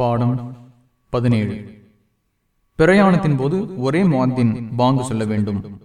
பாடம் பதினேழு. பிரயாணத்தின் போது ஒரே மாதின் பாங்கு சொல்ல வேண்டும்.